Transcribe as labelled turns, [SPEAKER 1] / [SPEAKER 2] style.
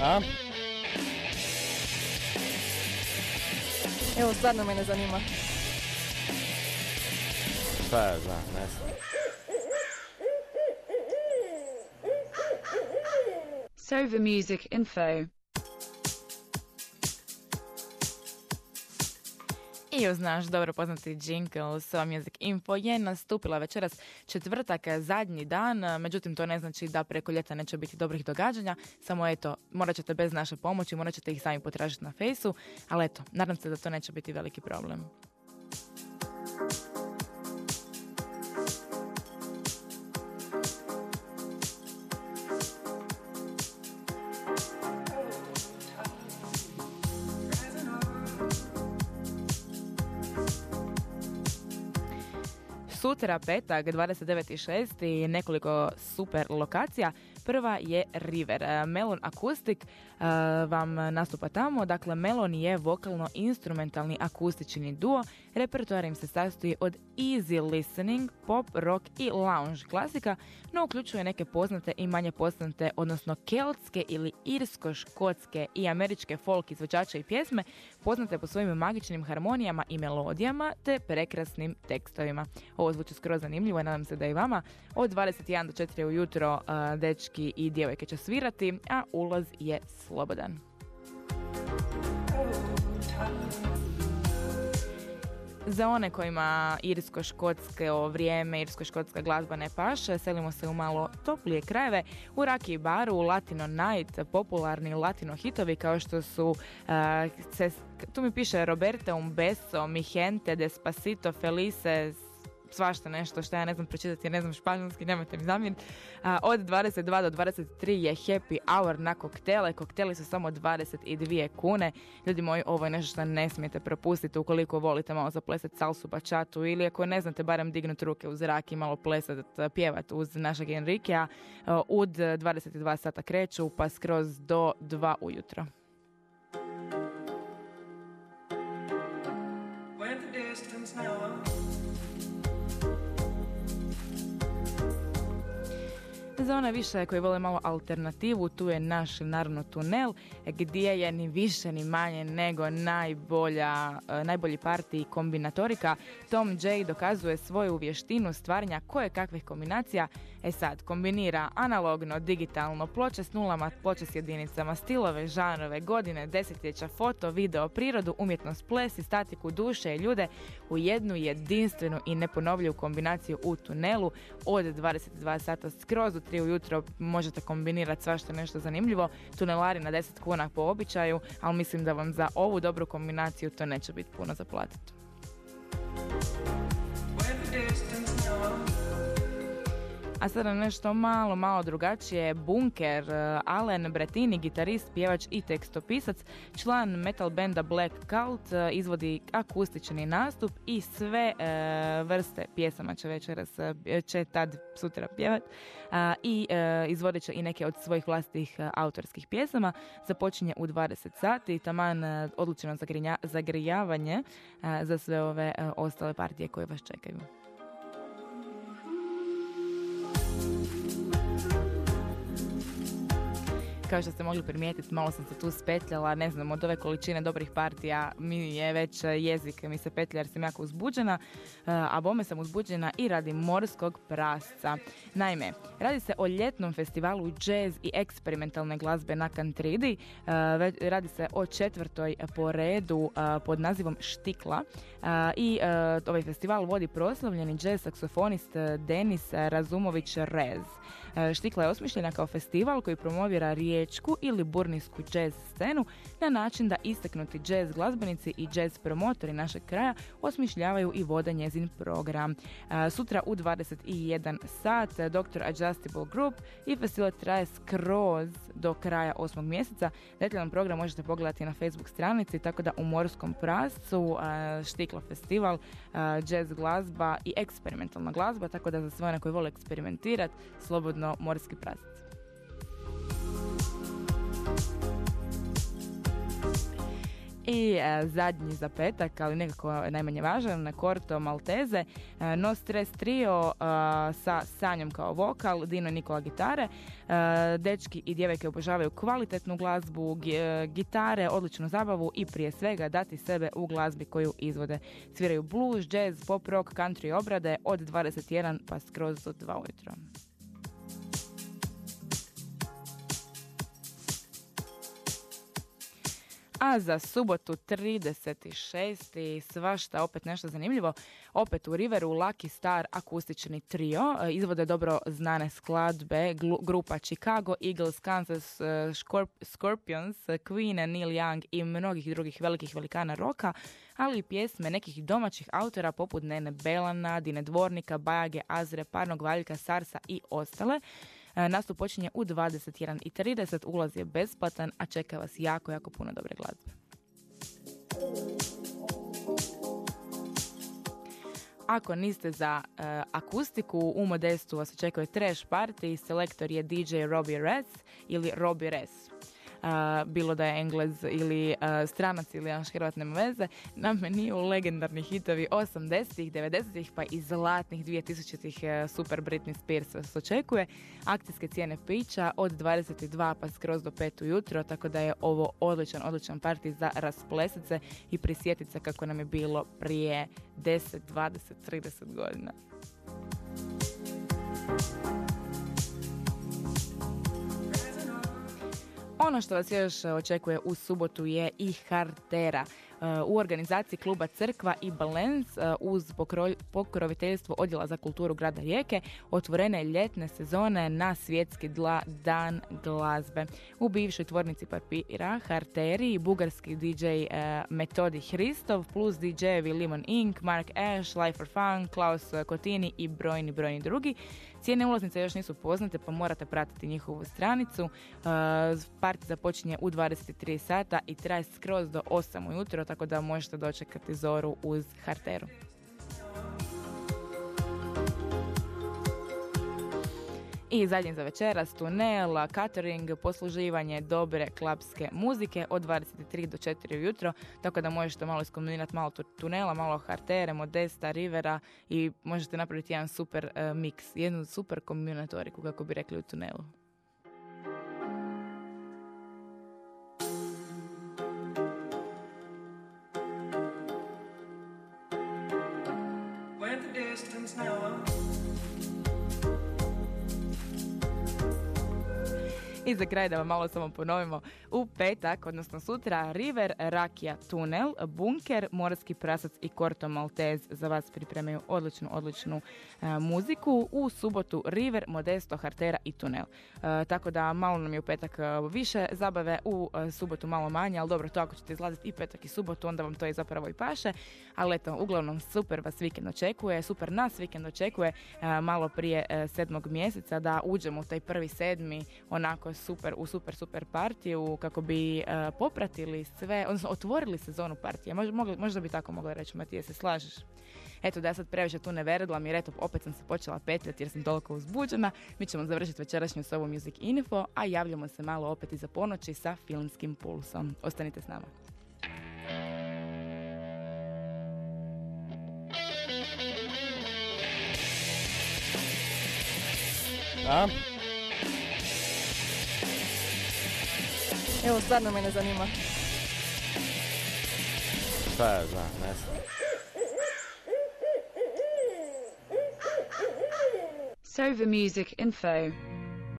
[SPEAKER 1] A?
[SPEAKER 2] Evo, stvarno me ne zanima.
[SPEAKER 1] Šta ja znam, ne znam.
[SPEAKER 3] Sova Music Info.
[SPEAKER 4] I uz naš dobro poznati jingle Sova Music Info je nastupila večeras četvrtak, zadnji dan, međutim to ne znači da preko ljeta neće biti dobrih događanja, samo eto, morat ćete bez naše pomoći, morat ćete ih sami potražiti na fejsu, ali eto, nadam se da to neće biti veliki problem. Sutra, petak, 29.6. i nekoliko super lokacija. Prva je River. E, Melon Acoustic e, vam nastupa tamo. Dakle, Melon je vokalno-instrumentalni akustični duo. Repertoar im se sastoji od easy listening, pop, rock i lounge klasika, no uključuje neke poznate i manje poznate, odnosno keltske ili irsko-škotske i američke folk izvođače i pjesme, poznate po svojim magičnim harmonijama i melodijama te prekrasnim tekstovima. Ovo zvuči skroz zanimljivo i nadam se da i vama. Od 21 do 4 ujutro dečki i djevojke će svirati, a ulaz je slobodan. Za one kojima irsko-škotske vrijeme, irsko-škotska glazba ne paše, selimo se u malo toplije krajeve. U Raki baru Latino Night, popularni latino hitovi kao što su, tu mi piše Roberta Umbeso, Mi Gente, Despacito, Felices, svašta nešto što ja ne znam pročitati, ne znam španjolski, nemojte mi zamjeriti. Od 22 do 23 je happy hour na koktele. Kokteli su samo 22 kune. Ljudi moji, ovo je nešto što ne smijete propustiti ukoliko volite malo zaplesati salsu bačatu ili ako ne znate barem dignuti ruke u zrak i malo plesati, pjevati uz našeg Enrikea. Od 22 sata kreću pa skroz do 2 ujutro. Za one više koji vole malo alternativu, tu je naš naravno tunel gdje je ni više ni manje nego najbolja, e, najbolji partij kombinatorika. Tom J dokazuje svoju vještinu stvaranja koje kakvih kombinacija. E sad, kombinira analogno, digitalno, ploče s nulama, ploče s jedinicama, stilove, žanrove, godine, desetljeća, foto, video, prirodu, umjetnost, ples i statiku duše i ljude u jednu jedinstvenu i neponovljivu kombinaciju u tunelu od 22 sata skroz u 3 ujutro možete kombinirati svašta nešto zanimljivo. Tunelari na 10 kuna po običaju, ali mislim da vam za ovu dobru kombinaciju to neće biti puno zaplatiti. A sada nešto malo, malo drugačije. Bunker, eh, Alen Bretini, gitarist, pjevač i tekstopisac, član metal benda Black Cult, eh, izvodi akustični nastup i sve eh, vrste pjesama će večeras, će tad sutra pjevat i izvodit će i neke od svojih vlastitih autorskih pjesama. Započinje u 20 sati, taman odlučeno zagrijavanje za sve ove ostale partije koje vas čekaju. Kao što ste mogli primijetiti, malo sam se tu spetljala, ne znam, od ove količine dobrih partija mi je već jezik, mi se petlja jer sam jako uzbuđena, eh, a bome sam uzbuđena i radi morskog prasca. Naime, radi se o ljetnom festivalu jazz i eksperimentalne glazbe na Kantridi, eh, radi se o četvrtoj po redu pod nazivom Štikla i ovaj festival vodi proslavljeni jazz saksofonist Denis Razumović Rez. Štikla je osmišljena kao festival koji promovira riječku ili burnijsku jazz scenu na način da istaknuti jazz glazbenici i jazz promotori našeg kraja osmišljavaju i vode njezin program. Sutra u 21 sat Dr. Adjustable Group i festival traje skroz do kraja osmog mjeseca. Detaljan program možete pogledati na Facebook stranici, tako da u Morskom prascu Štikla festival, jazz glazba i eksperimentalna glazba, tako da za sve one koji vole eksperimentirati, slobodno morski prasac. I e, zadnji za petak, ali nekako najmanje važan, Korto Malteze, e, No Stress Trio e, sa Sanjom kao vokal, Dino Nikola gitare. Dečki i djevojke obožavaju kvalitetnu glazbu, gitare, odličnu zabavu i prije svega dati sebe u glazbi koju izvode. Sviraju blues, jazz, pop rock, country obrade od 21 pa skroz do 2 ujutro. A za subotu 36. svašta opet nešto zanimljivo. Opet u Riveru Lucky Star akustični trio. E, izvode dobro znane skladbe grupa Chicago, Eagles, Kansas, e, Scorpions, Queen, Neil Young i mnogih drugih velikih velikana roka, ali i pjesme nekih domaćih autora poput Nene Belana, Dine Dvornika, Bajage, Azre, Parnog Valjka, Sarsa i ostale. E, nastup počinje u 21.30, ulaz je besplatan, a čeka vas jako, jako puno dobre glazbe. Ako niste za uh, akustiku, u Modestu vas očekuje trash party, selektor je DJ Robbie Res ili Robbie Res bilo da je Englez ili stranac ili naš Hrvat nema veze, na meniju legendarni hitovi 80-ih, 90-ih pa i zlatnih 2000-ih e, Super Britney Spears vas očekuje. Akcijske cijene pića od 22 pa skroz do 5 ujutro, tako da je ovo odličan, odličan parti za rasplesice i prisjetiti se kako nam je bilo prije 10, 20, 30 godina. Ono što vas još očekuje u subotu je i Hartera u organizaciji kluba Crkva i Balens e, uz pokroviteljstvo Odjela za kulturu grada Rijeke otvorene ljetne sezone na svjetski dla dan glazbe. U bivšoj tvornici papira Harteri, bugarski DJ e, Metodi Hristov plus DJ-evi Limon Inc., Mark Ash, Life for Fun, Klaus Kotini i brojni, brojni drugi. Cijene ulaznice još nisu poznate pa morate pratiti njihovu stranicu. E, parti započinje u 23 sata i traje skroz do 8 ujutro, tako da možete dočekati zoru uz Harteru. I zadnji za večeras, tunel, catering, posluživanje dobre klapske muzike od 23 do 4 ujutro, tako da možete malo iskombinirati malo tunela, malo hartere, modesta, rivera i možete napraviti jedan super uh, mix, jednu super kombinatoriku kako bi rekli u tunelu. distance now. I za kraj da vam malo samo ponovimo, u petak, odnosno sutra, River, Rakija, Tunel, Bunker, Morski prasac i Korto Maltez za vas pripremaju odličnu, odličnu e, muziku. U subotu River, Modesto, Hartera i Tunel. E, tako da malo nam je u petak e, više zabave, u subotu malo manje, ali dobro, to ako ćete izlaziti i petak i subotu, onda vam to i zapravo i paše. Ali eto, uglavnom super vas vikend očekuje, super nas vikend očekuje malo prije sedmog mjeseca da uđemo u taj prvi sedmi onako super, u super, super partiju kako bi uh, popratili sve, odnosno otvorili sezonu partije. Možda, možda bi tako mogla reći, Matije, se slažeš? Eto da ja sad previše tu ne veredlam jer eto opet sam se počela petljati jer sam toliko uzbuđena. Mi ćemo završiti večerašnju sobu Music Info, a javljamo se malo opet iza ponoći sa filmskim pulsom. Ostanite s nama.
[SPEAKER 1] A?
[SPEAKER 2] Evo, stvarno me ne zanima.
[SPEAKER 1] Šta ja znam, ne znam.
[SPEAKER 3] So the music info.